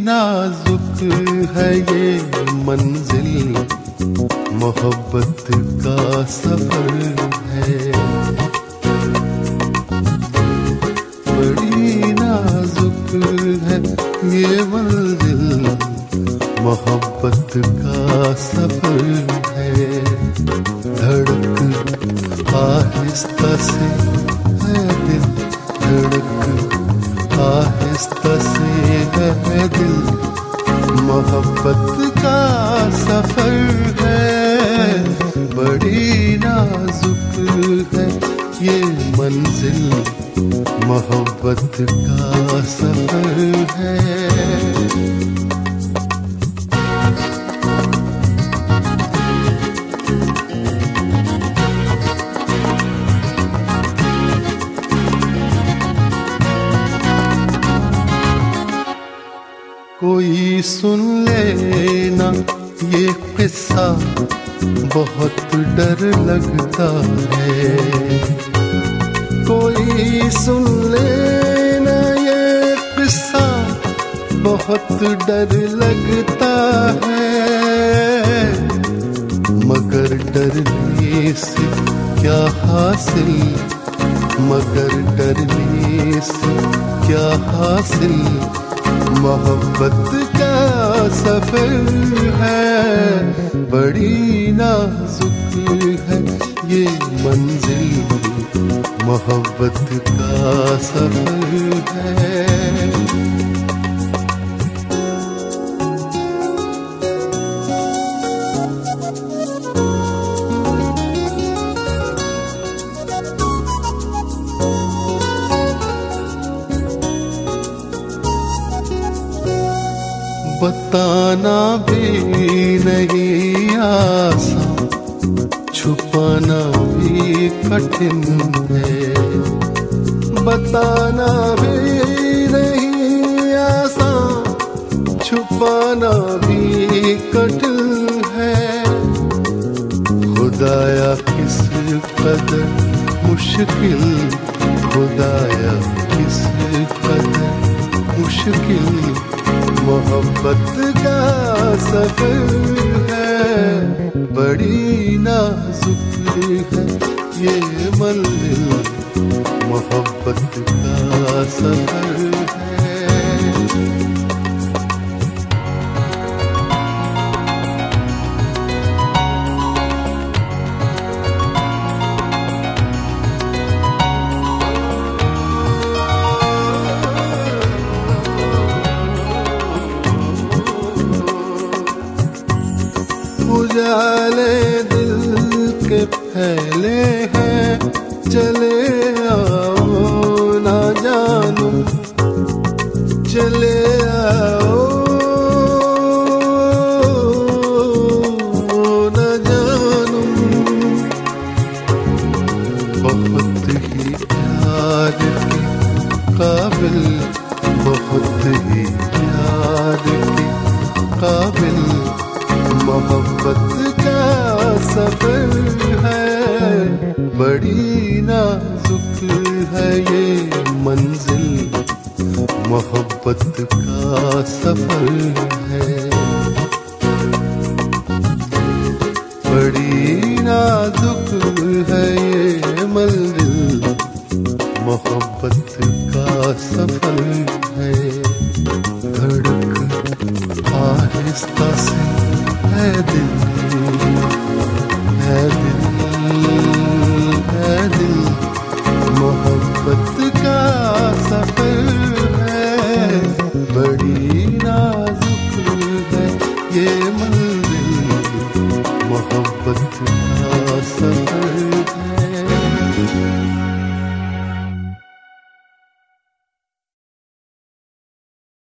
नाजुक है ये मंजिल। मोहब्बत का सफ़र है। बड़ी नाजुक है ये मंजिल। मोहब्बत का सफ़र है। धड़क आहिस्ता से है दिल, धड़क आहिस्ता से है दिल मोहब्बत का सफ़र है। बड़ी नाजुक है ये मंजिल, मोहब्बत का सफ़र है। कोई सुन लेना, ये किस्सा बहुत डर लगता है। कोई सुन लेना, ये किस्सा बहुत डर लगता है। मगर डरने से क्या हासिल, मगर डरने से क्या हासिल? मोहब्बत का सफ़र है। बड़ी नाजुक है ये मंजिल। मोहब्बत का सफ़र है। बताना भी नहीं आसान छुपाना भी कठिन है। बताना भी नहीं आसान छुपाना भी कठिन है। खुदाया किस कदर मुश्किल। खुदाया किस कदर मुश्किल। मोहब्बत का सफ़र है बड़ी नाजुक है ये मंजिल मोहब्बत का सफ़र है। उजाले दिल के फैले हैं। चले आओ ना जानू। चले आओ ना जानू। बहुत ही प्यार काबिल मोहब्बत का सफ़र है। बड़ी नाजुक है ये मंजिल। मोहब्बत का सफ़र है। बड़ी नाजुक है ये मंजिल। मोहब्बत का सफ़र है। धड़क आहिस्ता से है दिल है दिल है दिल। मोहब्बत का सफ़र है, बड़ी नाजुक है ये मंजिल। मोहब्बत का सफ़र है।